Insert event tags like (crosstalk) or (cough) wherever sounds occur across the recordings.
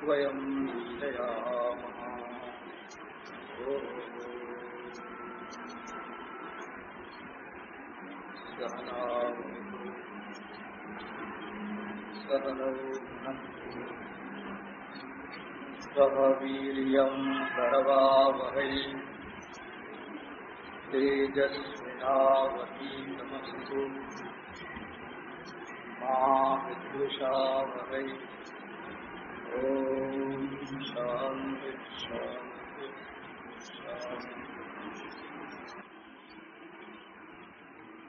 स्वयं लीलयामः सहनौ सह वीर्यम् करवावहै तेजस्विनावतीतमस्तु मा शान्ति शान्ति।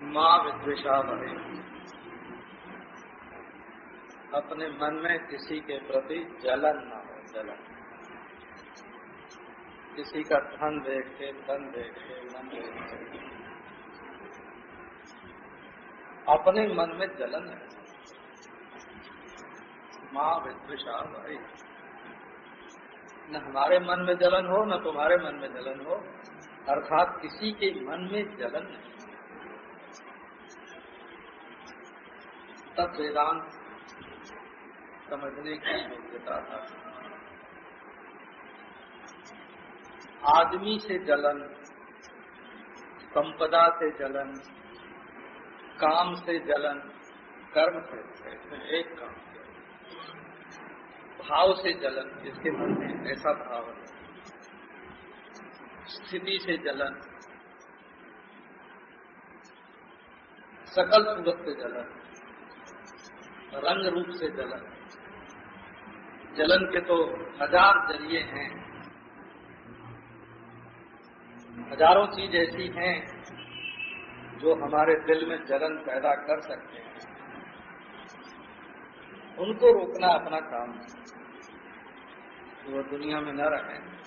माँ विद्विषावहै। अपने मन में किसी के प्रति जलन न हो, जलन। किसी का धन देख के, धन देख के, मन देख के। अपने मन में जलन है। माँ विद्विषा भाई न हमारे मन में जलन हो, न तुम्हारे मन में जलन हो, अर्थात किसी के मन में जलन नहीं। तब वेदांत समझने की योग्यता था। आदमी से जलन, संपदा से जलन, काम से जलन, कर्म से एक काम। भाव से जलन, जिसके मन में ऐसा भाव है। स्थिति से जलन, सकल सूरत से जलन, रंग रूप से जलन। जलन के तो हज़ार ज़रिए हैं। हज़ारों चीज़ ऐसी हैं जो हमारे दिल में जलन पैदा कर सकते हैं। उनको रोकना अपना काम है। वो दुनिया में न रहे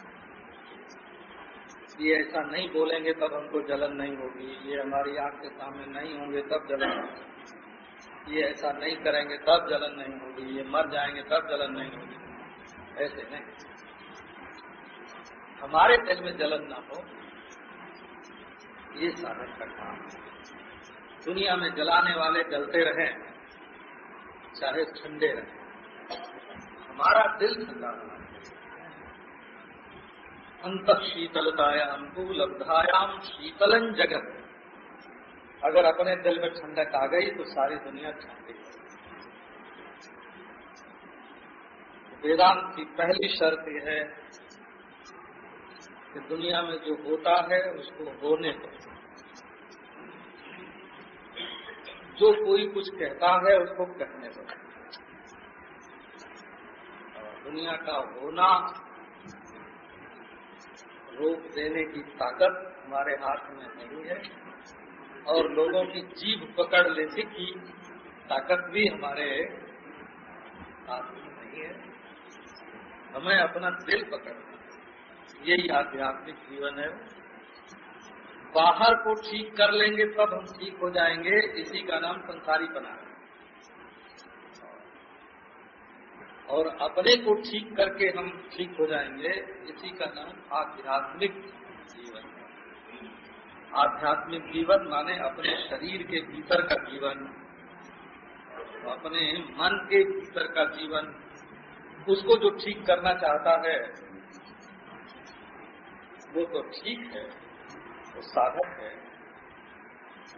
ये ऐसा नहीं बोलेंगे, तब हमको जलन नहीं होगी। ये हमारी आँख के सामने नहीं होंगे, तब जलन होगी। ये ऐसा नहीं करेंगे, तब जलन नहीं होगी। ये मर जाएँगे, तब जलन नहीं होगी। ऐसे नहीं। हमारे दिल में जलन ना हो, ये साधन का काम दुनिया में जलाने वाले जलते रहे, चाहे ठंडे रहे। हमारा दिल ठंडा होना अंत शीतलतायाम लब्धायाम शीतलन जगत। अगर अपने दिल में ठंडक आ गई तो सारी दुनिया ठंडी वेदांत की पहली शर्त यह है कि दुनिया में जो होता है, उसको होने दो। जो कोई कुछ कहता है, उसको कहने दो। दुनिया का होना रोक देने की ताकत हमारे हाथ में नहीं है और लोगों की जीभ पकड़ लेने की ताकत भी हमारे हाथ में नहीं है। हमें अपना दिल पकड़ना यही आध्यात्मिक जीवन है। बाहर को ठीक कर लेंगे तब हम ठीक हो जाएँगे। इसी का नाम संसारी बना और अपने को ठीक करके हम ठीक हो जाएँगे, इसी का नाम आध्यात्मिक जीवन आध्यात्मिक जीवन माने अपने शरीर के भीतर का जीवन, अपने मन के भीतर का जीवन। उसको जो ठीक करना चाहता है, वो तो ठीक है, वो साधक है,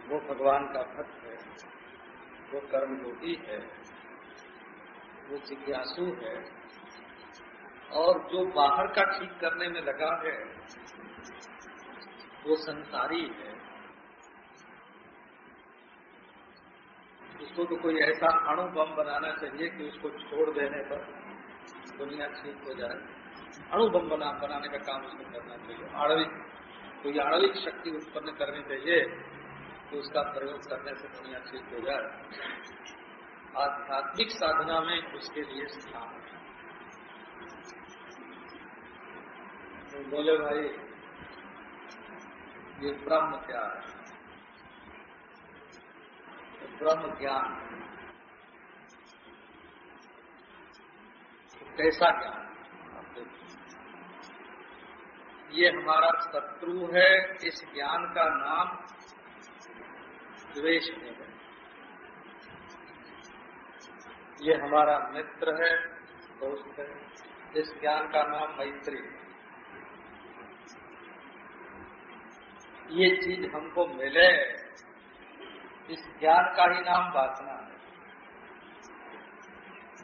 वो भगवान का भक्त है, वो कर्म कर्मयोगी है। वो जिज्ञासु है और जो बाहर का ठीक करने में लगा है, वो संसारी है। उसको तो कोई ऐसा अणु बम बनाना चाहिए कि उसको छोड़ देने पर दुनिया ठीक हो जाए। अणु बम बना, बनाने का काम उसको करना चाहिए। आणविक, कोई आणविक शक्ति उत्पन्न करनी चाहिए कि उसका प्रयोग करने से दुनिया ठीक हो जाए। आध्यात्मिक साधना में उसके लिए स्थान। है तो बोले भाई, ये ब्रह्म क्या है। तो ब्रह्म ज्ञान तो कैसा ज्ञान ये हमारा शत्रु है, इस ज्ञान का नाम द्वेष है। ये हमारा मित्र है, दोस्त है, इस ज्ञान का नाम मैत्री। ये चीज़ हमको मिले, इस ज्ञान का ही नाम वासना है।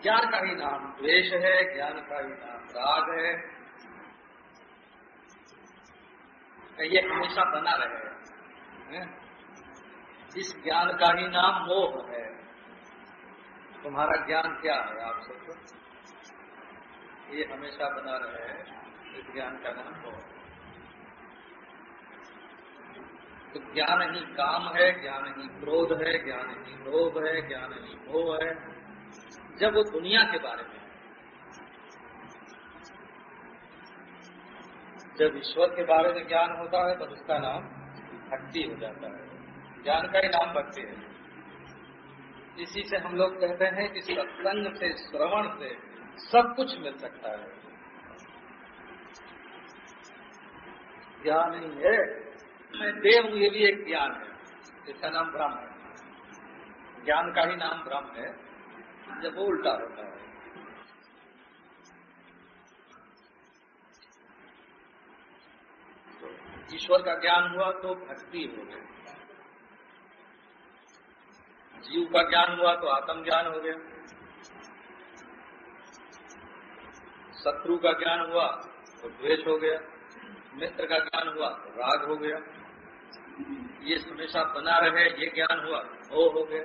ज्ञान का ही नाम द्वेष है, ज्ञान का ही नाम राग है। ये हमेशा बना रहे इस ज्ञान का ही नाम मोह है। तुम्हारा ज्ञान क्या है आप सबको ये हमेशा बना रहे इस ज्ञान का नाम हो। तो ज्ञान ही काम है, ज्ञान ही क्रोध है, ज्ञान ही लोभ है, ज्ञान ही मोह है। जब वो दुनिया के बारे में, जब ईश्वर के बारे में ज्ञान होता है, तब उसका नाम भक्ति हो जाता है। ज्ञान का ही नाम भक्ति है। इसी से हम लोग कहते हैं कि सत्संग से, श्रवण से सब कुछ मिल सकता है। ज्ञान ही है। मैं देव हूँ, ये भी एक ज्ञान है। इसका नाम ब्रह्म है। ज्ञान का ही नाम ब्रह्म है। जब वो उल्टा होता है। तो ईश्वर का ज्ञान हुआ तो भक्ति हो गई। जीव का ज्ञान हुआ तो आत्म ज्ञान हो गया। शत्रु का ज्ञान हुआ तो द्वेष हो गया। मित्र का ज्ञान हुआ तो राग हो गया। ये हमेशा बना रहे, ये ज्ञान हुआ वो हो गया।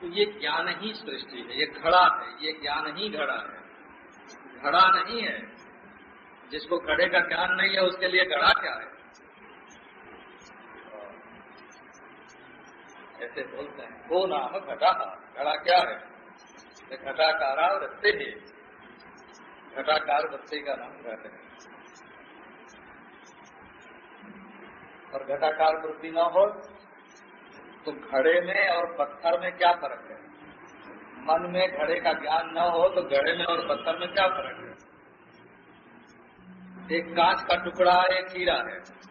तो ये ज्ञान ही सृष्टि है, ये घड़ा है, ये ज्ञान ही घड़ा है। घड़ा नहीं है, जिसको घड़े का ज्ञान नहीं है, उसके लिए घड़ा क्या है? ऐसे बोलते हैं। वो नाम घटा। घड़ा क्या है? घटाकारा रस्ते है। घटाकार बच्चे का नाम घट है। और घटाकार वृद्धि न हो तो घड़े में और पत्थर में क्या फ़र्क है? मन में घड़े का ज्ञान न हो तो घड़े में और पत्थर में क्या फ़र्क है? एक कांच का टुकड़ा, एक हीरा है।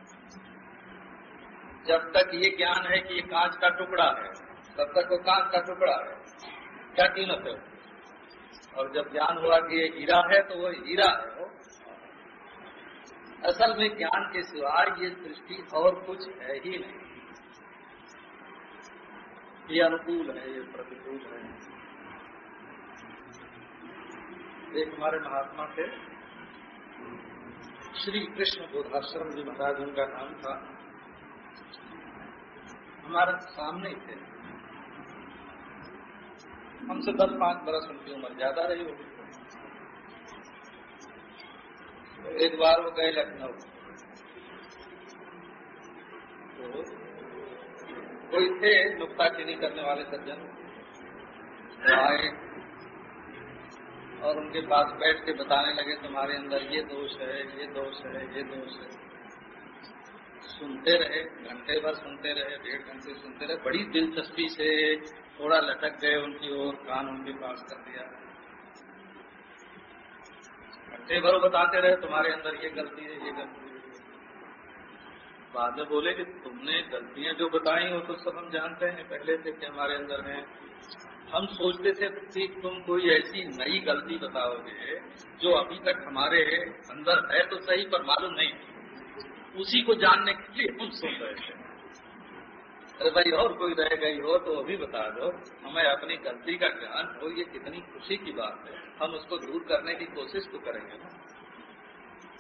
जब तक ये ज्ञान है कि ये कांच का टुकड़ा है, तब तक वो कांच का टुकड़ा है। क्या कीमत है? और जब ज्ञान हुआ कि ये हीरा है तो वो हीरा है वो। असल में ज्ञान के सिवाय ये सृष्टि और कुछ है ही नहीं। ये अनुकूल है, ये प्रतिकूल है। एक हमारे महात्मा थे। श्री कृष्ण बोधाश्रम जी महाराज, उनका नाम था। हमारे सामने थे। हमसे दस पाँच बरस उनकी उम्र ज़्यादा रही होगी। तो एक बार वो गए लखनऊ। तो कोई थे नुकताचीनी करने वाले सज्जन। आए और उनके पास बैठ के बताने लगे, तुम्हारे अंदर ये दोष है, ये दोष है, ये दोष है। सुनते रहे, घंटे भर सुनते रहे, डेढ़ घंटे सुनते रहे, बड़ी दिलचस्पी से थोड़ा लटक गए उनकी ओर, कान उनके पास कर दिया। घंटे भर बताते रहे, तुम्हारे अंदर ये गलती है, ये गलती है बाद में बोले कि, तुमने गलतियाँ जो बताई हो तो सब हम जानते हैं। पहले से कि हमारे अंदर है। हम सोचते थे कि तुम कोई ऐसी नई गलती बताओगे, जो अभी तक हमारे अंदर है तो सही, पर मालूम नहीं। उसी को जानने के लिए हम सुन रहे थे। अरे भाई, और कोई रह गई हो तो अभी बता दो। हमें अपनी गलती का ज्ञान हो, ये कितनी खुशी की बात है। हम उसको दूर करने की कोशिश तो करेंगे ना।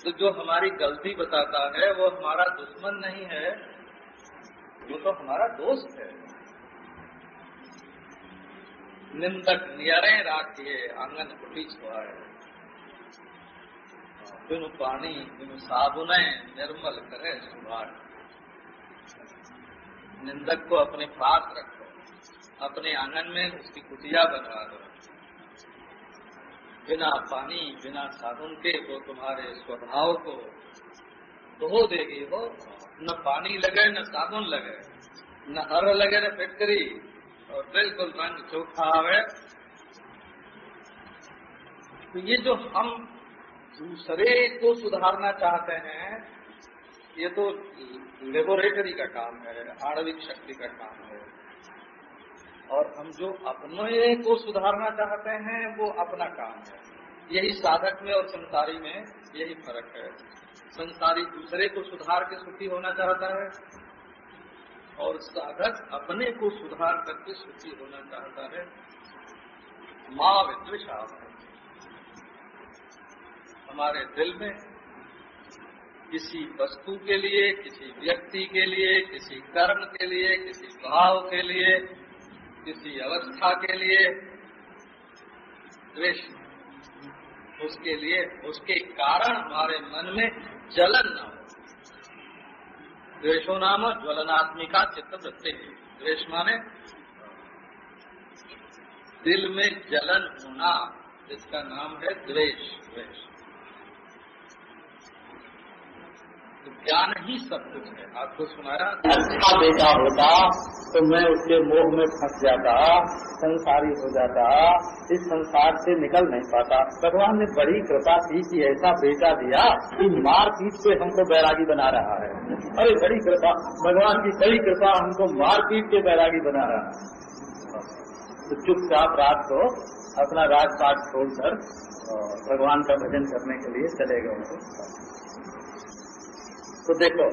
तो जो हमारी गलती बताता है, वो हमारा दुश्मन नहीं है, वो तो हमारा दोस्त है। निंदक नियरे राखिए, आँगन कुटी छुआए। बिनु पानी, बिनु साबुन निर्मल करे सुभाष। निंदक को अपने पास रखो, अपने आँगन में उसकी कुटिया बनवा दो। बिना पानी, बिना साबुन के वो तुम्हारे स्वभाव को धो देगी वो। न पानी लगे, न साबुन लगे, न हर लगे, न फिटकरी और बिल्कुल रंग चोखा आवे तो ये जो हम दूसरे को सुधारना चाहते हैं, ये तो लेबोरेटरी का काम है, आणविक शक्ति का काम है। और हम जो अपने को सुधारना चाहते हैं, वो अपना काम है। यही साधक में और संसारी में यही फ़र्क है। संसारी दूसरे को सुधार के सुखी होना चाहता है, और साधक अपने को सुधार करके सुखी होना चाहता है। माँ विद्विषा हमारे दिल में, किसी वस्तु के लिए, किसी व्यक्ति के लिए, किसी कर्म के लिए, किसी भाव के लिए, किसी अवस्था के लिए, द्वेष, उसके लिए, उसके कारण हमारे मन में जलन न हो। द्वेषो नाम ज्वलनात्मिका चित्त वृत्ति। द्वेष माने दिल में जलन होना, जिसका नाम है द्वेष। द्वेष। तो ज्ञान ही सब कुछ है। आपको सुनाया? अच्छा बेटा होता तो मैं उसके मोह में फंस जाता, संसारी हो जाता, इस संसार से निकल नहीं पाता। भगवान ने बड़ी कृपा की कि ऐसा बेटा दिया कि मार पीट से हमको बैरागी बना रहा है। अरे, बड़ी कृपा। भगवान की बड़ी कृपा हमको मार पीट के बैरागी बना रहा है। तो चुपचाप रात को अपना राजपाट छोड़कर भगवान का भजन करने के लिए चले गए तो देखो,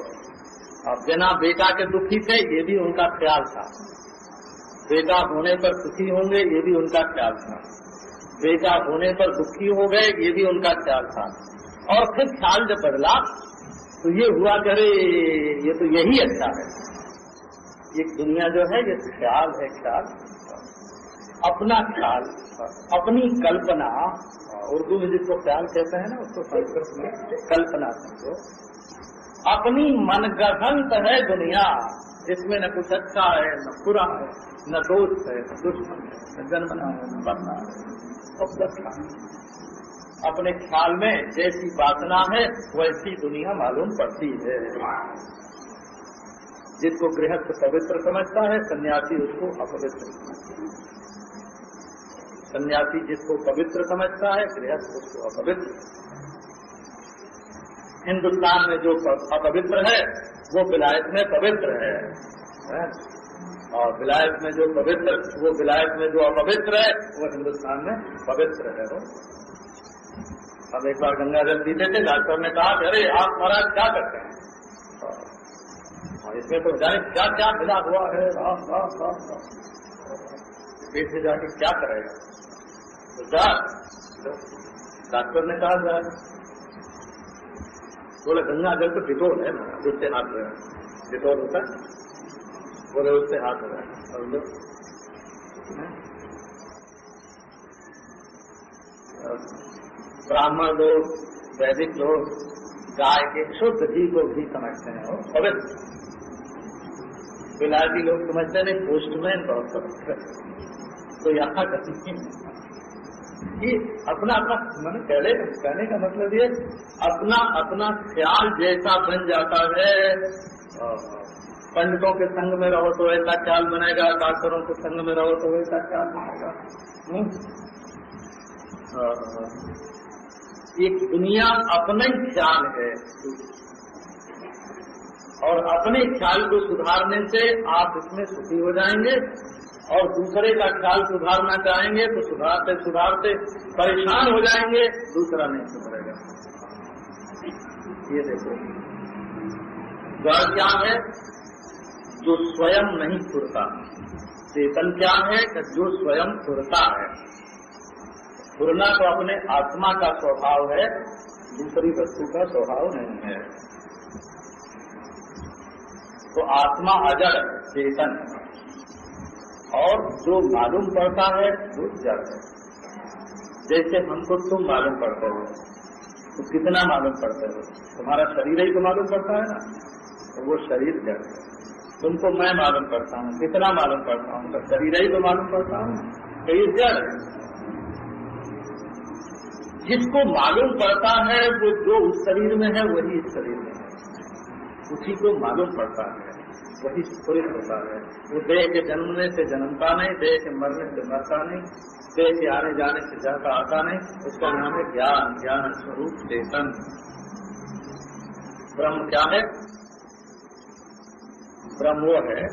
अब बिना बेटा के दुखी थे, ये भी उनका ख्याल था। बेटा होने पर सुखी होंगे, ये भी उनका ख्याल था। बेटा होने पर दुखी हो गए, ये भी उनका ख्याल था। और फिर ख्याल जब बदला तो ये हुआ करे ये तो यही अच्छा है। ये दुनिया जो है, ये ख्याल है, ख्याल। अपना ख्याल, अपनी कल्पना उर्दू में जिसको ख्याल कहते हैं ना, उसको कल्पना समझो। अपनी मनगढ़ंत है दुनिया, जिसमें न कुछ अच्छा है, न बुरा है, न दोस्त है, न दुश्मन है, न जन्मना है, न मरना है। सब अपने ख्याल में जैसी वासना है, वैसी दुनिया मालूम पड़ती है। जिसको गृहस्थ पवित्र समझता है, सन्यासी उसको अपवित्र समझता है। सन्यासी जिसको पवित्र समझता है, गृहस्थ उसको अपवित्र हिंदुस्तान में जो अपवित्र है, वो विलायत में पवित्र है? और विलायत में जो पवित्र, वो विलायत में जो अपवित्र है, वो हिंदुस्तान में पवित्र है। वो। अब एक बार गंगा जल पीते थे, डॉक्टर ने कहा अरे, आप महाराज क्या करते हैं? और इसमें तो जाने क्या क्या मिला हुआ है? पेट से जाके क्या करेगा? तो डॉक्टर ने कहा बोले, गंगा जल तो डिटोल है जिससे हाथ धोया डिटोल होता है? बोले, उससे हाथ लगाए ब्राह्मण लोग, वैदिक लोग, गाय के शुद्ध घी को भी समझते हैं। और पवित्र। बिलाती लोग समझते हैं पोस्टमैन बहुत पवित्र तो यहाँ कहीं कि अपना अपना मैंने पहले कहने का मतलब ये, अपना अपना ख्याल जैसा बन जाता है पंडितों के संग में रहो तो ऐसा ख्याल बनेगा, डॉक्टरों के संग में रहो तो ऐसा ख्याल बनेगा। हम्म? एक दुनिया अपना ही ख्याल है। और अपने ख्याल को सुधारने से आप इसमें सुखी हो जाएँगे। और दूसरे का ख्याल सुधारना चाहेंगे तो सुधारते सुधारते, परेशान हो जाएँगे, दूसरा नहीं सुधरेगा। ये देखो। जड़ क्या है जो स्वयं नहीं फुरता चेतन क्या है जो स्वयं फुरता है। फुरना तो अपने आत्मा का स्वभाव है, दूसरी वस्तु का स्वभाव नहीं है। तो आत्मा अजड़, चेतन। और जो मालूम पड़ता है, वो जड़ है। जैसे हमको तुम मालूम पड़ते हो तो कितना मालूम पड़ते हो? तुम्हारा शरीर ही तो मालूम पड़ता है ना? तो वो शरीर जड़ है। तुमको मैं मालूम करता हूँ, कितना मालूम करता हूँ? तो शरीर ही तो मालूम करता हूँ तो ये जड़ है। जिसको मालूम पड़ता है, वो जो उस शरीर में है, वही इस शरीर में है। उसी को मालूम पड़ता है। वही स्फुरित होता है। वो देह के जन्मने से जन्मता नहीं, देह के मरने से मरता नहीं, देह के आने जाने से जाता आता नहीं, उसका नाम है ज्ञान ज्ञान स्वरूप चेतन। ब्रह्म क्या है? ब्रह्म वो है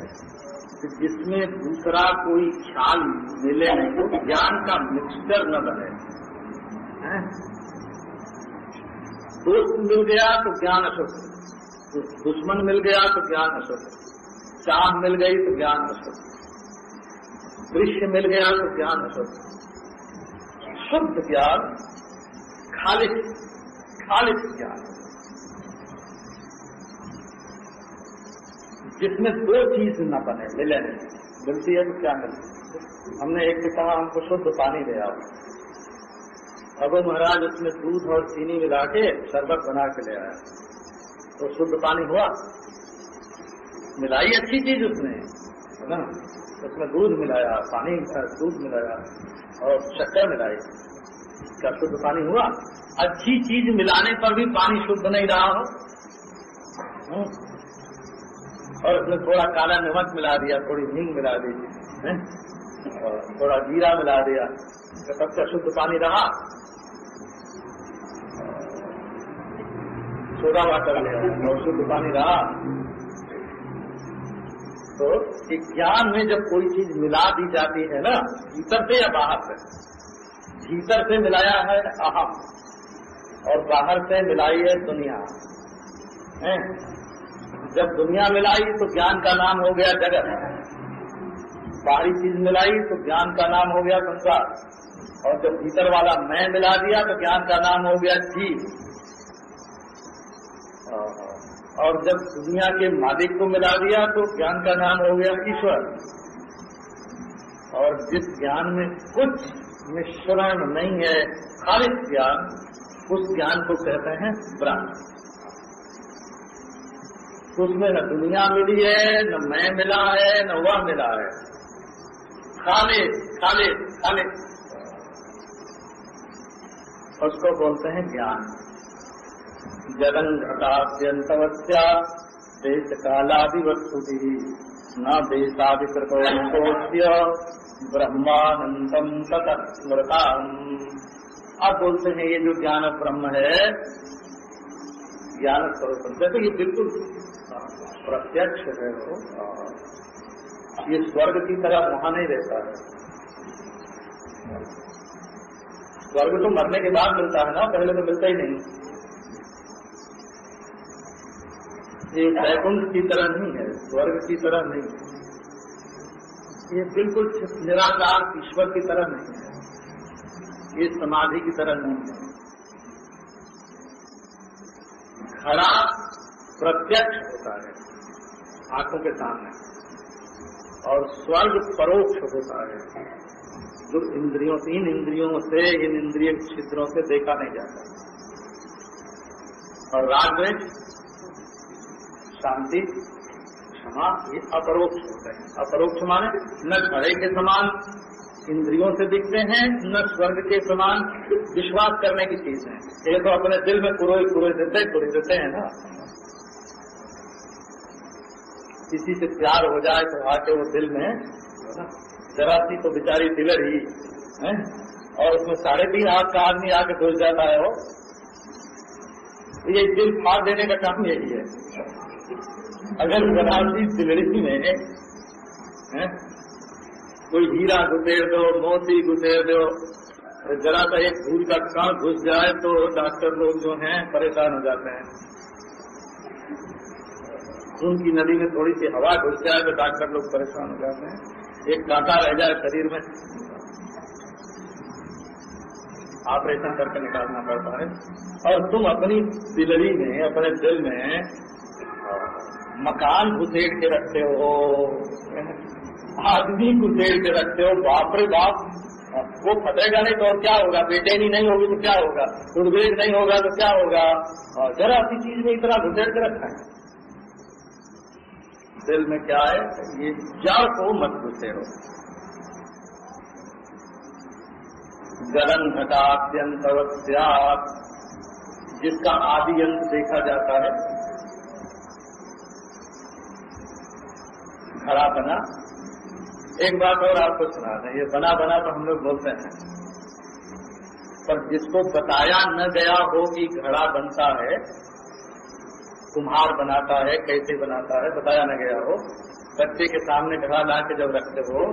जिसमें दूसरा कोई ख्याल मिले नहीं तो ज्ञान का मिक्सचर न बने। दोस्त मिल गया तो ज्ञान अशुद्ध। दुश्मन मिल गया तो ज्ञान अशुद्ध। चाह मिल गई तो ज्ञान अशुद्ध दृश्य मिल गया तो ज्ञान अशुद्ध शुद्ध ज्ञान, खालिश खालिश ज्ञान। जिसमें दो चीज़ न बने मिले नहीं मिलती है तो क्या मिलती हमने एक से कहा, हमको शुद्ध पानी दे आओ। महाराज, उसमें दूध और चीनी मिला के शरबत बना के ले आया तो शुद्ध पानी हुआ? मिलाई अच्छी चीज़ उसने, है ना? उसमें दूध मिलाया, पानी दूध मिलाया और शक्कर मिलाई। क्या शुद्ध पानी हुआ। अच्छी चीज़ मिलाने पर भी पानी शुद्ध नहीं रहा हो। हम्म। और उसमें थोड़ा काला नमक मिला दिया, थोड़ी हींग मिला दी और थोड़ा जीरा मिला दिया तो सबसे शुद्ध पानी रहा। सोडा वाटर लिया और शुद्ध पानी रहा। तो ज्ञान में जब कोई चीज़ मिला दी जाती है ना, भीतर से या बाहर से? भीतर से मिलाया है अहम, और बाहर से मिलाई है दुनिया। है? जब दुनिया मिलाई तो ज्ञान का नाम हो गया जगत। बाहरी चीज़ मिलाई तो ज्ञान का नाम हो गया संसार। और जब भीतर वाला मैं मिला दिया तो ज्ञान का नाम हो गया जीव। और जब दुनिया के मालिक को मिला दिया तो ज्ञान का नाम हो गया ईश्वर। और जिस ज्ञान में कुछ मिश्रण नहीं है, खालिद ज्ञान, उस ज्ञान को कहते हैं ब्रह्म उसमें न दुनिया मिली है, न मैं मिला है, न वह मिला है। खाले खाले खाले उसको बोलते हैं ज्ञान। जगन्घटाद्यन्तवत्या देश कालादिवस्तुति न देशादिकृतोस्य ब्रह्मानंदम स्मृता अब बोलते हैं, ये जो ज्ञान ब्रह्म है, ज्ञान स्वरूप। देखो ये बिल्कुल प्रत्यक्ष है वो, ये स्वर्ग की तरह वहाँ नहीं रहता है। स्वर्ग तो मरने के बाद मिलता है ना, पहले तो मिलता ही नहीं। ये वैकुंठ की तरह नहीं है, स्वर्ग की तरह नहीं है। ये बिल्कुल निराकार ईश्वर की तरह नहीं है। ये समाधि की तरह नहीं है। खड़ा प्रत्यक्ष होता है, आँखों के सामने। और स्वर्ग परोक्ष होता है। जो इंद्रियों से इन इंद्रियों से, इन इंद्रिय छिद्रों से देखा नहीं जाता। और राग शांति, क्षमा, ये अपरोक्ष होते हैं। अपरोक्ष माने न घड़े के समान, इंद्रियों से दिखते हैं, न स्वर्ग के समान विश्वास करने की चीज़ है। ये तो अपने दिल में कुरोई कुरोई देते कुरे देते हैं ना। किसी से प्यार हो जाए तो आके वो दिल में जरा सी तो बेचारी दिलर ही, है? और उसमें साढ़े तीन हाथ का आदमी आके घुस जाता है वो। ये दिल फाड़ देने का काम यही है। अगर बनारसी सिलड़ी में है, कोई हीरा घुसेर दो मोती घुसेर दो जरा सा एक धूल का कण घुस जाए तो डॉक्टर लोग जो हैं परेशान हो जाते हैं। खून की नदी में थोड़ी सी हवा घुस जाए तो डॉक्टर लोग परेशान हो जाते हैं। एक कांटा रह जाए शरीर में। ऑपरेशन करके निकालना पड़ता है। और तुम अपनी दिलरी में अपने दिल में मकान घुसेड़ के रखते हो, आदमी घुसेड़ के रखते हो, बाप रे बाप। वो फटेगा नहीं तो और क्या होगा? बेचैनी नहीं होगी तो क्या होगा? उद्वेग नहीं होगा तो क्या होगा? जरा सी चीज़ में इतना घुसेड़ के रखा है। दिल में क्या है? ये जड़ को मत घुसेड़ो। गलन घटात्यंत जिसका आदि अंत देखा जाता है घड़ा बना। एक बात और आपको सुना दें, ये बना बना तो हम लोग बोलते हैं। पर जिसको बताया न गया हो कि घड़ा बनता है, कुम्हार बनाता है, कैसे बनाता है, बताया न गया हो, बच्चे के सामने घड़ा ला के जब रखते हो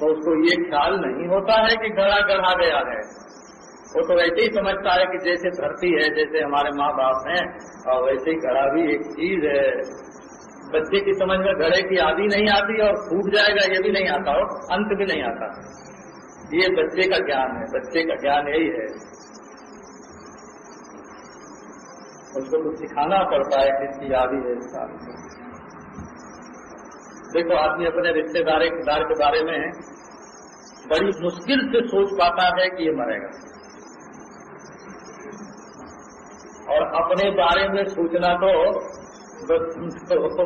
तो उसको ये ख्याल नहीं होता है कि घड़ा गढ़ा गया है वो तो वैसे ही समझता है कि जैसे धरती है, जैसे हमारे माँ बाप हैं, और वैसे ही घड़ा भी एक चीज़ है। बच्चे की समझ में घड़े की आदि नहीं आती और फूट जाएगा, ये भी नहीं आता और अंत भी नहीं आता। ये बच्चे का ज्ञान है, बच्चे का ज्ञान यही है। उसको कुछ सिखाना पड़ता है किसकी आदि है इसका देखो, आदमी अपने रिश्तेदार के बारे में बड़ी मुश्किल से सोच पाता है कि ये मरेगा। और अपने बारे में सोचना तो बस तो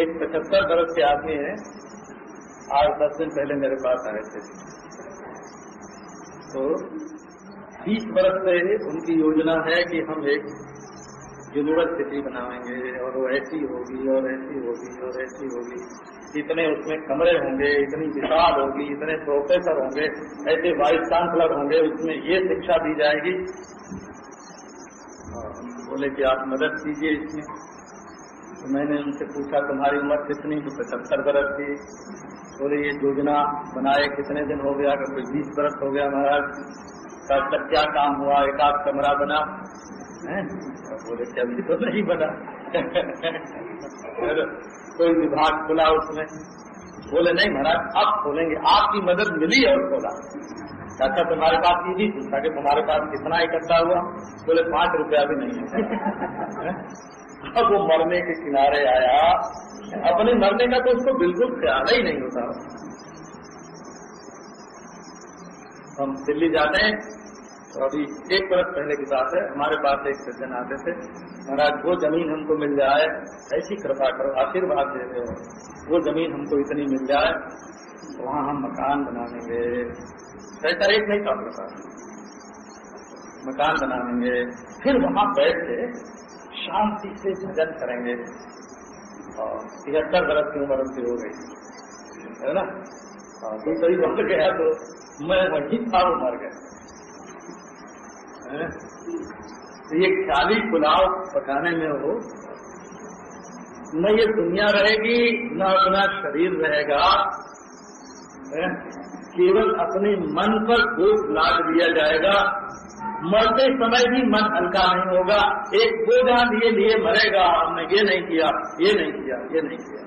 एक पचहत्तर बरस के आदमी है। आज दस दिन पहले मेरे पास आए थे। तो बीस बरस से उनकी योजना है कि हम एक यूनिवर्सिटी बनाएँगे और वो ऐसी होगी और ऐसी होगी और ऐसी होगी। इतने उसमें कमरे होंगे, इतनी विशाल होगी, इतने प्रोफेसर होंगे, ऐसे वाइस चांसलर होंगे, उसमें ये शिक्षा दी जाएगी। बोले कि आप मदद कीजिए इसमें। तो मैंने उनसे पूछा, तुम्हारी उम्र कितनी? तो पचहत्तर बरस थी बोले, ये योजना बनाए कितने दिन हो गया? कोई बीस बरस हो गया महाराज तब तक क्या काम हुआ? एक आध कमरा बना। बोले कि अभी तो नहीं बना। कोई विभाग खुला उसमें बोले, नहीं महाराज आप खोलेंगे। आपकी मदद मिली और खोला। अच्छा तुम्हारे पास भी पूछा कि तुम्हारे पास कितना इकट्ठा हुआ? बोले पाँच रुपया भी नहीं है। (laughs) अब वो मरने के किनारे आया। अपने मरने का तो उसको बिल्कुल ख्याल ही नहीं होता। हम दिल्ली जाते हैं तो अभी एक बरस पहले की बात है हमारे पास एक सज्जन आते थे। महाराज वो ज़मीन हमको मिल जाए ऐसी कृपा करो आशीर्वाद दे रहे हो। वो ज़मीन हमको इतनी मिल जाए तो वहाँ हम मकान बनाएँगे ऐसा एक नहीं था। मेरे मकान बनाएँगे, फिर वहाँ बैठ के शांति से भजन करेंगे। और तिहत्तर बरस की उम्र उनकी हो गई। है ना? दूसरी बढ़ गया तो मैं वही था वो मर गया। तो ये ख्याली पुलाव पकाने में हो। न ये दुनिया रहेगी, न अपना शरीर रहेगा। केवल अपने मन पर बोझ लाद दिया जाएगा। मरते समय भी मन हल्का नहीं होगा। एक दो बोझा लिए लिए मरेगा, हमने ये नहीं किया, ये नहीं किया, ये नहीं किया।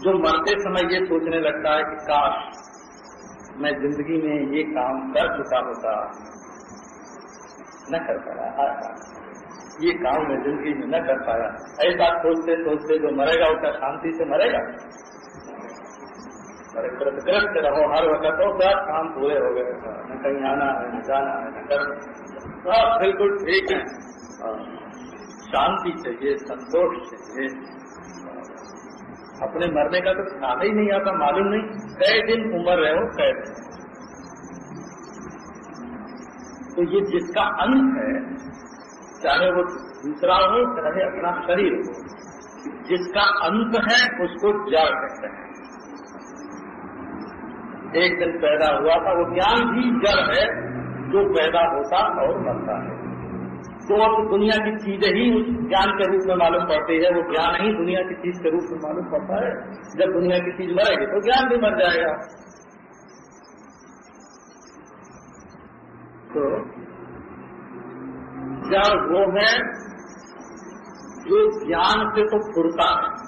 जो मरते समय ये सोचने लगता है कि काश मैं ज़िंदगी में ये काम कर चुका होता, न कर पाया ये काम मैं ज़िंदगी में न कर पाया। ऐसा सोचते सोचते जो मरेगा, उसका शांति से मरेगा। कृतग्रस्त रहो हर वक्त तो सब काम पूरे हो गए न कहीं आना है न जाना है न कर सब बिल्कुल ठीक है शांति चाहिए संतोष चाहिए अपने मरने का तो ख्याल ही नहीं आता मालूम नहीं कई दिन उम्र रहे हो कई दिन तो ये जिसका अंत है चाहे वो दूसरा हो चाहे अपना शरीर हो जिसका अंत है उसको जड़ कहते हैं एक दिन पैदा हुआ था, वो ज्ञान भी जड़ है, जो पैदा होता और मरता है। तो अब दुनिया की चीज़ें ही उस ज्ञान के रूप में मालूम पड़ती है, वो ज्ञान ही दुनिया की चीज़ के रूप में मालूम पड़ता है। जब दुनिया की चीज़ मरेगी तो ज्ञान भी मर जाएगा। तो जड़ वो है, जो ज्ञान से तो फुरता है।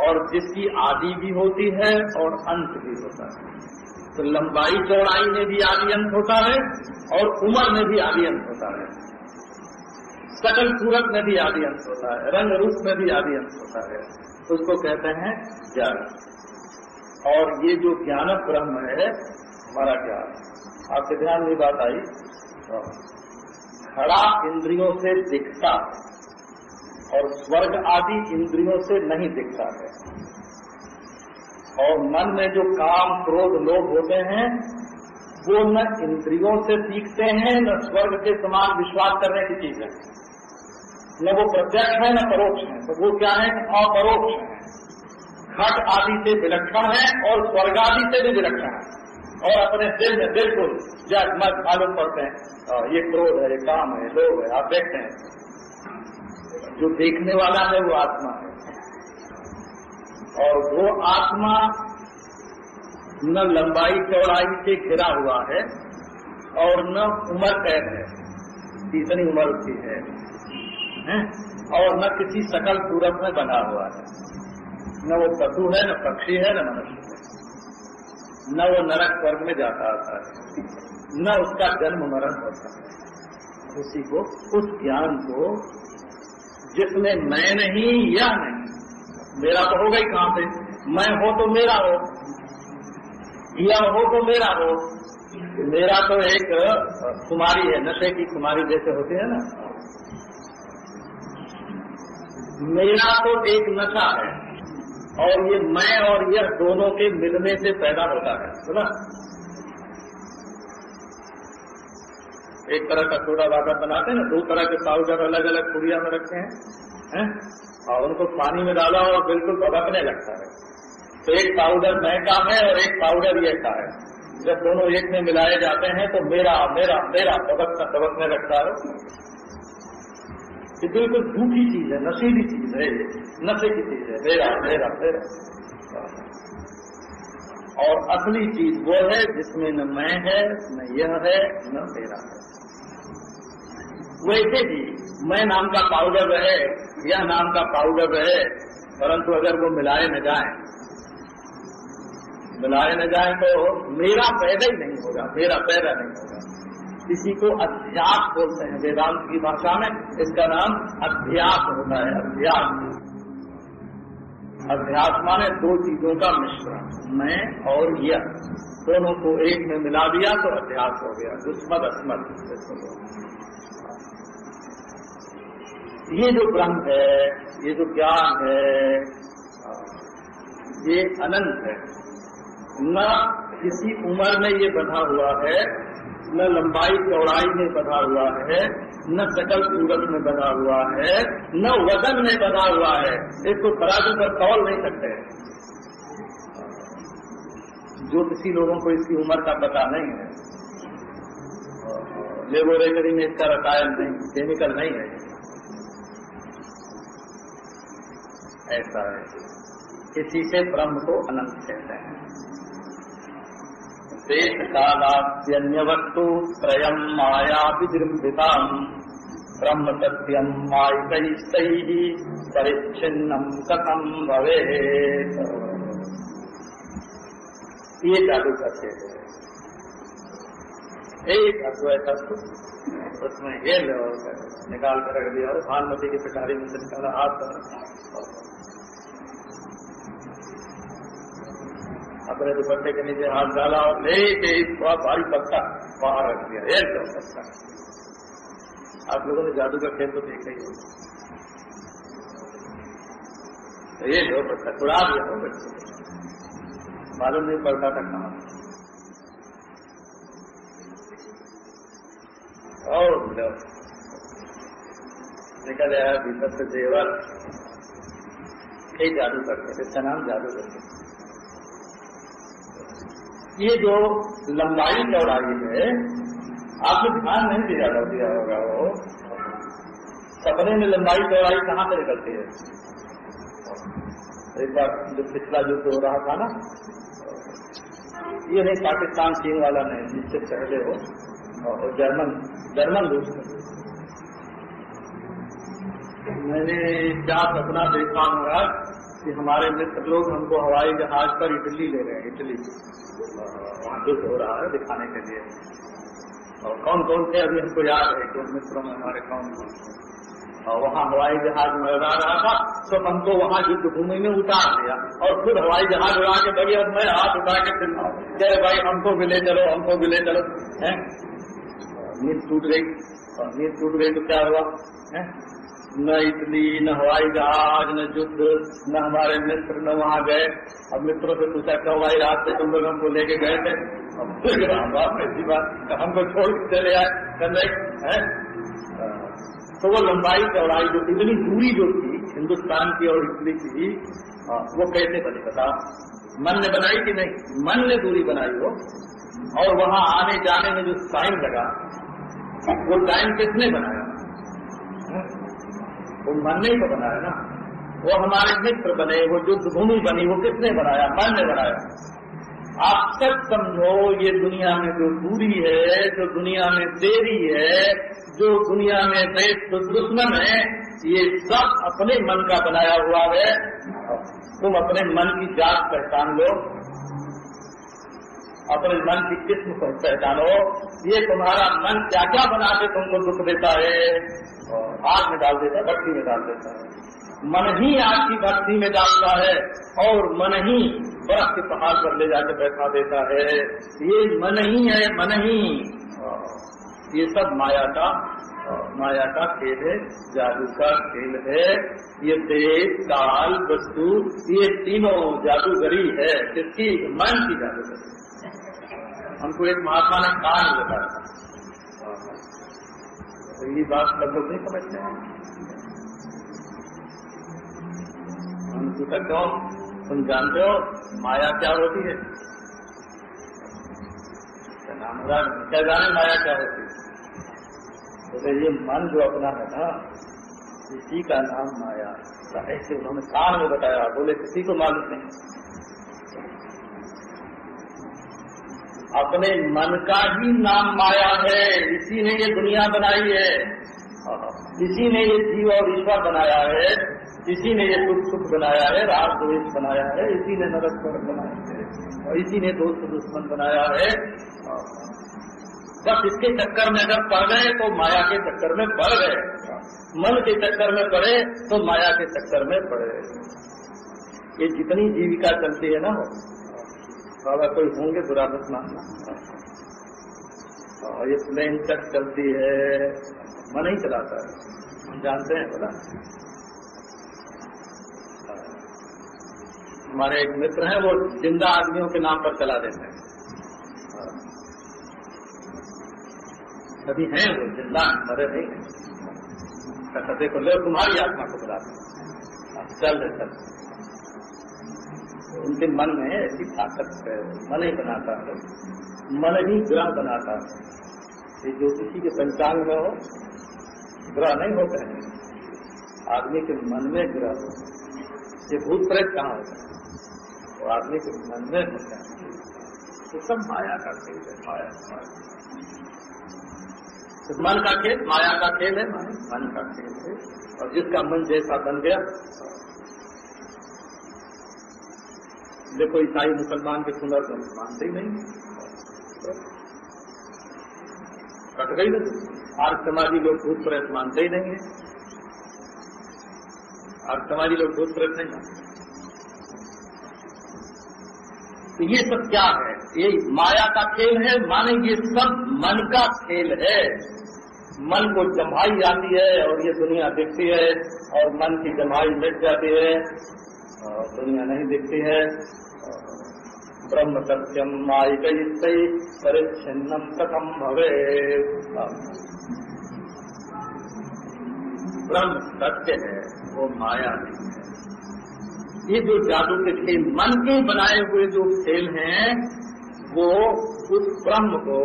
और जिसकी आदि भी होती है और अंत भी होता है। तो लंबाई चौड़ाई में भी आदि अंत होता है और उम्र में भी आदि अंत होता है। सकल सूरत में भी आदि अंत होता है। रंग रूप में भी आदि अंत होता है। उसको कहते हैं ज्ञान। और ये जो ज्ञान ब्रह्म है, हमारा ज्ञान। आपके ध्यान में बात आई। खड़ा इंद्रियों से दिखता है। और स्वर्ग आदि इंद्रियों से नहीं दिखता है। और मन में जो काम, क्रोध, लोभ होते हैं, वो न इंद्रियों से सीखते हैं, न स्वर्ग के समान विश्वास करने की चीज़ है। न वो प्रत्यक्ष है, न परोक्ष है। तो वो क्या है? अपरोक्ष है। घट आदि से विलक्षण है और स्वर्ग आदि से भी विलक्षण है। और अपने दिल में बिल्कुल जब मत मालूम पड़ते हैं। ये क्रोध है, ये काम है लोग है, आप देखते हैं। जो देखने वाला है वो आत्मा है। और वो आत्मा न लंबाई चौड़ाई से घिरा हुआ है और न उम्र कैद है। कितनी उम्र उसकी है, है? और न किसी सकल सूरत में बना हुआ है। न वो पशु है न पक्षी है न मनुष्य है। न वो नरक स्वर्ग में जाता आता है। न उसका जन्म मरण होता है। उसी को उस ज्ञान को जिसमें मैं नहीं, या नहीं। मेरा तो होगा ही कहाँ से? मैं हो तो मेरा हो। या हो तो मेरा हो। मेरा तो एक कुमारी है, नशे की कुमारी जैसे होती है ना। मेरा तो एक नशा है। और ये मैं और यह दोनों के मिलने से पैदा होता है। सुना? एक तरह का सोडा वाटर बनाते हैं ना, दो तरह के पाउडर अलग अलग पुड़िया में रखे हैं, है? और उनको पानी में डाला और बिल्कुल भबकने लगता है। तो एक पाउडर मैं का है और एक पाउडर ये का है। जब दोनों एक में मिलाए जाते हैं तो मेरा मेरा मेरा भबकना भबकने लगता है। ये बिल्कुल झूठी चीज़ है, नशीली चीज़ है नशे की चीज़ है। मेरा मेरा मेरा। और असली चीज़ वो है जिसमें न मैं है, न यह है, न मेरा है। वैसे भी मैं नाम का पाउडर रहे यह नाम का पाउडर रहे परंतु अगर वो मिलाए न जाए, मिलाए न जाए तो मेरा पैदा ही नहीं होगा, मेरा पैदा नहीं होगा। इसी को अध्यास बोलते हैं, वेदांत की भाषा में इसका नाम अध्यास होता है अध्यास अध्यास माने दो चीज़ों का मिश्रण, मैं और यह। दोनों को एक में मिला दिया तो अध्यास हो गया, दुष्मद अस्मद ये जो ब्रह्म है, ये जो ज्ञान है, ये अनंत है। न किसी उम्र में ये बधा हुआ है, न लंबाई चौड़ाई में बधा हुआ है, न सकल सूरत में बधा हुआ है, न वज़न में बधा हुआ है। इसको तराजू पर तौल नहीं सकते। जो किसी लोगों को इसकी उम्र का पता नहीं है, लेबोरेटरी में इसका रसायन नहीं, केमिकल नहीं है। ऐसा इसी से ब्रह्म को अनंत कहते हैं। देश कालाद्यन्य वस्तु त्रयम माया विजृंभिता ब्रह्म सत्यम मायिकई परिच्छिन्नम कथम भवे ये जादू करते हैं। एक अद्वैत उसमें ये निकाल कर रख दिया और भानुमती की पिटारी में निकाला, हाथ अपने दुपट्टे के नीचे हाथ डाला और लेके थोड़ा भारी पत्ता बाहर रख दिया, एकदम पत्ता आप लोगों ने जादू का खेल तो देखा ही तो ये लो पत्ता छुड़ा दिया हो बच्चे मालूम नहीं पड़ता था कहा। और निकल आया भीतर से देवर। कई जादू करते इसका नाम जादू करते ये जो लंबाई चौड़ाई है, आपने ध्यान नहीं दिया दिया होगा वो। सपने में लंबाई चौड़ाई कहाँ से निकलती है? एक बार जो पिछला युद्ध हो रहा था ना, ये नहीं, पाकिस्तान चीन वाला नहीं, जिससे पहले हो, और जर्मन जर्मन रूस। मैंने क्या सपना देखा, महाराज कि हमारे मित्र लोग हमको हवाई जहाज़ पर इटली ले रहे हैं, इटली। वहाँ युद्ध हो रहा है दिखाने के लिए। और कौन कौन थे अभी हमको याद है कि मित्रों में हमारे कौन कौन और वहाँ हवाई जहाज़ उड़ा रहा था तो हमको वहाँ युद्ध भूमि में उतार दिया। और खुद हवाई जहाज़ उड़ा के बगे और मैं हाथ उठा के फिर कह भाई, हमको भी ले चलो, हमको भी ले चलो। है? नींद टूट गई। और नींद टूट गई तो क्या हुआ? है? न इटली न हवाई जहाज़, न युद्ध, न हमारे मित्र, न वहाँ गए। अब मित्रों से पूछा भाई, रात से तुम लोग हमको लेके गए थे? अब ऐसी बात। हमको छोड़ के चले आए। कर है? तो वो लंबाई चौड़ाई जो थी, इतनी दूरी जो थी, हिंदुस्तान की और इटली की थी वो कैसे बने बता मन ने बनाई कि नहीं? मन ने दूरी बनाई हो और वहाँ आने जाने में जो टाइम लगा, वो टाइम किसने बनाया? वो मन ने तो बनाया ना। वो हमारे मित्र बने, वो युद्ध भूमि बनी, वो किसने बनाया? मन ने बनाया। आप सब समझो, ये दुनिया में जो दूरी है, जो दुनिया में देरी है, जो दुनिया में देश तो दुश्मन है, ये सब अपने मन का बनाया हुआ है। तुम अपने मन की जात पहचान लो। अपने मन की किस्म पहचानो। ये तुम्हारा मन क्या क्या बना के तुमको दुख देता है आग में डाल देता है, भक्ति में डाल देता है। मन ही आग की भक्ति में डालता है और मन ही बर्फ़ के पहाड़ पर ले जाकर बैठा देता है। ये मन ही है, मन ही। ये सब माया का माया का खेल है, जादू का खेल है। ये देश, काल, वस्तु, ये तीनों जादूगरी है। किसकी मन की जादूगरी। हमको एक महात्मा ने कान बताया तो ये बात सब लोग नहीं समझते हैं। हम पूछा क्यों तुम जानते हो, माया क्या होती है? क्या जाने माया क्या होती है? तो ये मन जो अपना है ना, इसी का नाम माया। ऐसे उन्होंने कान में बताया, बोले, किसी को मालूम नहीं। अपने मन का ही नाम माया है। इसी ने ये दुनिया बनाई है। इसी ने ये जीव और ईश्वर बनाया है। इसी ने ये सुख सुख बनाया है, राग द्वेष बनाया है। इसी ने नरक स्वर्ग बनाया है। और इसी ने दोस्त दुश्मन बनाया है। बस इसके चक्कर में अगर पड़ गए तो माया के चक्कर में पड़ गए। मन के चक्कर में पड़े तो माया के चक्कर में पड़े। ये जितनी जीविका चलती है ना बाबा कोई होंगे बुरा मत मानना और ये प्लेन तक चलती है, मन ही चलाता है। हम जानते हैं बोला हमारे एक मित्र हैं, वो ज़िंदा आदमियों के नाम पर चला देते हैं। अभी हैं वो ज़िंदा, मरे नहीं है। कहते को ले तुम्हारी आत्मा को बुलाते चल रहे चल। उनके मन में ऐसी ताकत है, मन ही बनाता है, मन ही ग्रह बनाता है। ये ज्योतिषी के पंचांग में हो, ग्रह नहीं होते हैं। आदमी के मन में ग्रह हो। ये भूत प्रेत कहाँ होता है? वो आदमी के मन में होता है। तो सब माया का खेल है, माया तो मन का खेल, माया का खेल है मन का खेल है। और जिसका मन जैसा बन गया देखो, ईसाई मुसलमान के सुंदर तो मानते ही नहीं। कट गई ना। आर्य समाजी लोग भूत प्रेत मानते ही नहीं है। आर्य समाजी लोग भूत प्रेत नहीं मानते। तो ये सब क्या है? ये माया का खेल है, माने ये सब मन का खेल है। मन को जमाई जाती है और ये दुनिया दिखती है और मन की जमाई मिट जाती है और दुनिया नहीं दिखती है। ब्रह्म सत्यम माइक परिच्छिन्नम कथम भवे ब्रह्म सत्य है, वो माया नहीं है। ये जो जादू के खेल मन के बनाए हुए जो खेल हैं, वो उस ब्रह्म को,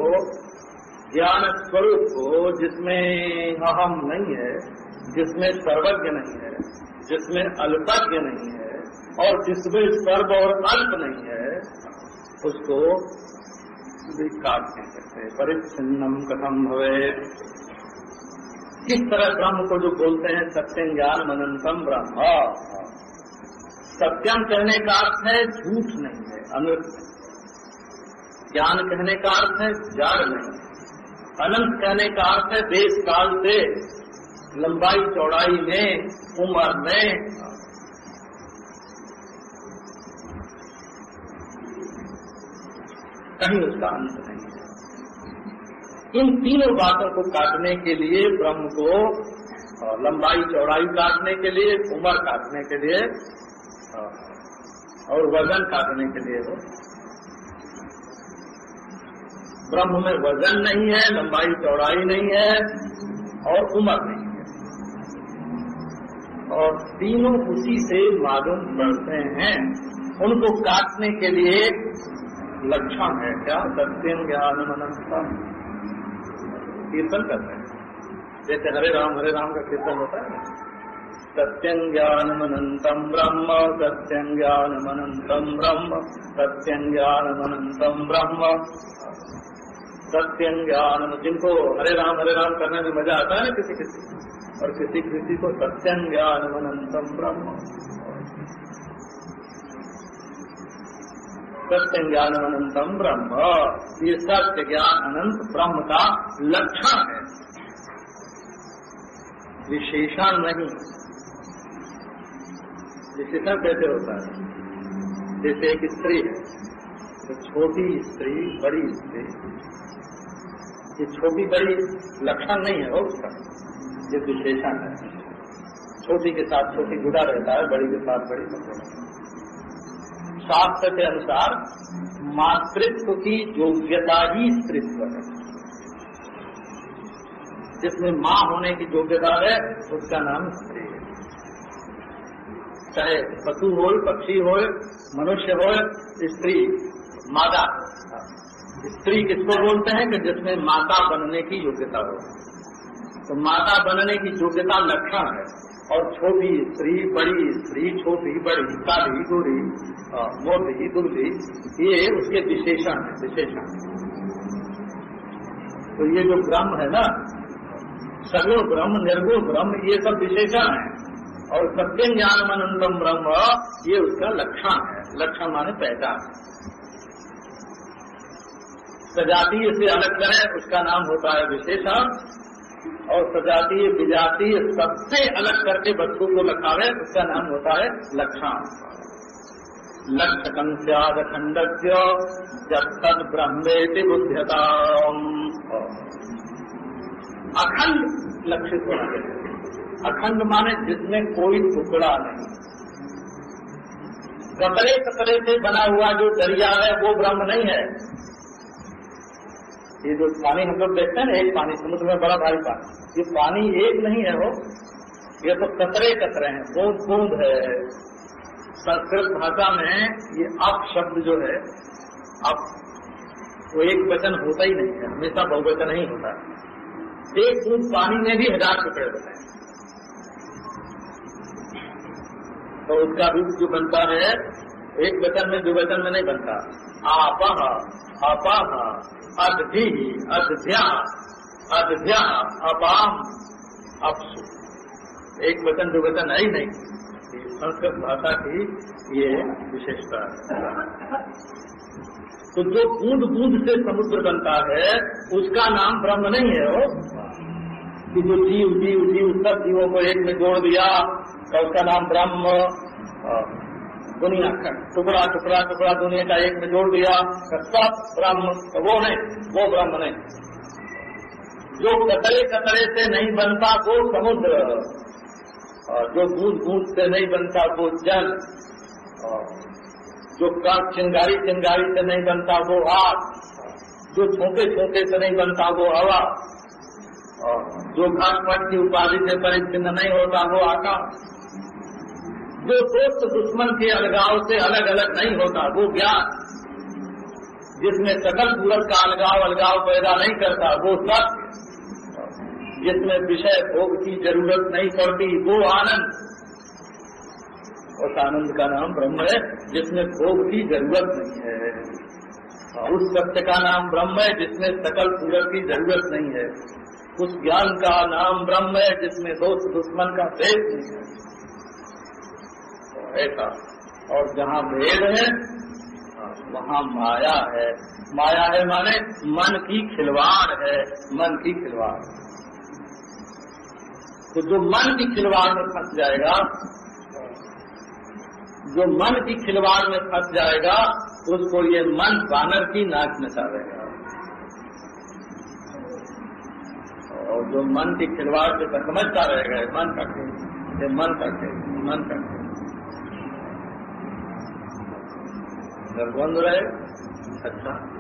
ज्ञान स्वरूप को, जिसमें अहम नहीं है, जिसमें सर्वज्ञ नहीं है, जिसमें अल्पज्ञ नहीं है और जिसमें सर्व और अल्प नहीं है, उसको काट नहीं सकते परिच्छिन्नम कथम भवे किस तरह ब्रह्म को जो बोलते हैं सत्यम ज्ञान मनंतम ब्रह्म। सत्यम कहने का अर्थ है, झूठ नहीं है अनृत ज्ञान कहने का अर्थ है, जड़ नहीं अनंत कहने का अर्थ है, देश काल से लंबाई चौड़ाई में, उम्र में कहीं उसका अंत नहीं है। इन तीनों बातों को काटने के लिए, ब्रह्म को लंबाई, चौड़ाई काटने के लिए, उम्र काटने के लिए और वज़न काटने के लिए हो। ब्रह्म में वज़न नहीं है, लंबाई, चौड़ाई नहीं है, और उम्र नहीं है। और तीनों उसी से मालूम पड़ते हैं। उनको काटने के लिए लक्षण है, क्या? सत्यम ज्ञान मनंता कीर्तन करते हैं। जैसे हरे राम हरे राम का कीर्तन होता है सत्यं ज्ञानमनन्तम् ब्रह्म सत्यं ज्ञानमनन्तम् ब्रह्म सत्यं ज्ञानमनन्तम् ब्रह्म। सत्यं ज्ञान जिनको हरे राम हरे राम करने में मज़ा आता है ना किसी किसी और किसी किसी को सत्यं अनंतम ब्रह्म। सत्य ज्ञान अनंतम ब्रह्म। ये सत्य ज्ञान अनंत ब्रह्म का लक्षण है। विशेषण नहीं। विशेषण कैसे होता है? जैसे एक स्त्री है तो छोटी स्त्री, बड़ी स्त्री। ये छोटी बड़ी लक्षण नहीं है उसका ये विशेषण है। छोटी के साथ छोटी जुड़ा रहता है, बड़ी के साथ बड़ी शास्त्र के अनुसार मातृत्व की योग्यता ही स्त्रीत्व है। जिसमें माँ होने की योग्यता है, उसका नाम स्त्री है। चाहे पशु हो पक्षी हो मनुष्य हो स्त्री, माता। स्त्री किसको बोलते हैं कि जिसमें माता बनने की योग्यता हो? तो माता बनने की योग्यता लक्षण है। और छोटी स्त्री बड़ी, स्त्री छोटी, बड़ी, काली, गोरी मोटी दुर्दी ये उसके विशेषण है, विशेषण। तो ये जो ब्रह्म है ना सगुण ब्रह्म निर्गुण ब्रह्म, ये सब विशेषण है। और सत्यम ज्ञान मनंदम ब्रह्म, ये उसका लक्षण है। लक्षण माने पहचान। सजातीय से अलग करें, उसका नाम होता है विशेषण। और सजातीय, विजातीय सबसे अलग करके वस्तु को लखावे, उसका नाम होता है लक्षण लक्ष्य कंस्याद खंड जब तद ब्रह्मेति बुद्धता अखंड लक्षित होना अखंड माने जिसमें कोई टुकड़ा नहीं। कतरे कतरे से बना हुआ जो दरिया है, वो ब्रह्म नहीं है। ये जो पानी हम लोग देखते हैं ना, एक पानी, समुद्र में बड़ा भारी पानी, ये पानी एक नहीं है वो। ये तो कतरे कतरे हैं, बूंद बूंद है। संस्कृत भाषा में ये अप शब्द जो है अब वो एक वचन होता ही नहीं है, हमेशा बहुवचन ही होता। है एक बूंद पानी में भी हज़ार टुकड़े होते हैं। तो उसका रूप जो बनता है, एक वचन में, दो वचन में नहीं बनता। आपह अपाह अदधि अध्या अध्या अपाम, अपसु। एक वचन, दो वचन है ही नहीं। संस्कृत भाषा की ये विशेषता है। तो जो बूंद बूंद से समुद्र बनता है, उसका नाम ब्रह्म नहीं है वो। कि जो जीव जीव जीव, सब जीवों को एक में जोड़ दिया तो उसका नाम ब्रह्म। दुनिया टुकड़ा टुकड़ा टुकड़ा दुनिया का एक में जोड़ दिया। सब ब्रह्म तो वो नहीं वो ब्रह्म नहीं जो कतरे कतरे से नहीं बनता वो समुद्र, और जो बूंद बूंद से नहीं बनता वो जल जो काट चिंगारी चिंगारी से नहीं बनता वो आग, जो छोटे छोटे से नहीं बनता वो हवा, और जो घाट पट की उपाधि से परिचिन्न नहीं होता वो आकाश। जो दोस्त दुश्मन के अलगाव से अलग अलग नहीं होता, वो ज्ञान जिसमें सकल सूरत का अलगाव अलगाव पैदा नहीं करता, वो सत्य। जिसमें विषय भोग की ज़रूरत नहीं पड़ती, वो आनंद। उस आनंद का नाम ब्रह्म है, जिसमें भोग की ज़रूरत नहीं है। उस सत्य का नाम ब्रह्म है, जिसमें सकल सूरत की ज़रूरत नहीं है। उस ज्ञान का नाम ब्रह्म है, जिसमें दोस्त दुश्मन का भेद नहीं है। ऐसा। और जहाँ भेद है, वहाँ माया है। माया है माने मन की खिलवाड़ है, मन की खिलवाड़। तो जो मन की खिलवाड़ में फंस जाएगा, जो मन की खिलवाड़ में फंस जाएगा, उसको ये मन बानर की नाक नचावेगा और जो मन की खिलवाड़ से समझता रहेगा मन का खेल मन का खेल, मन का खेल। द्वंद रहे। अच्छा।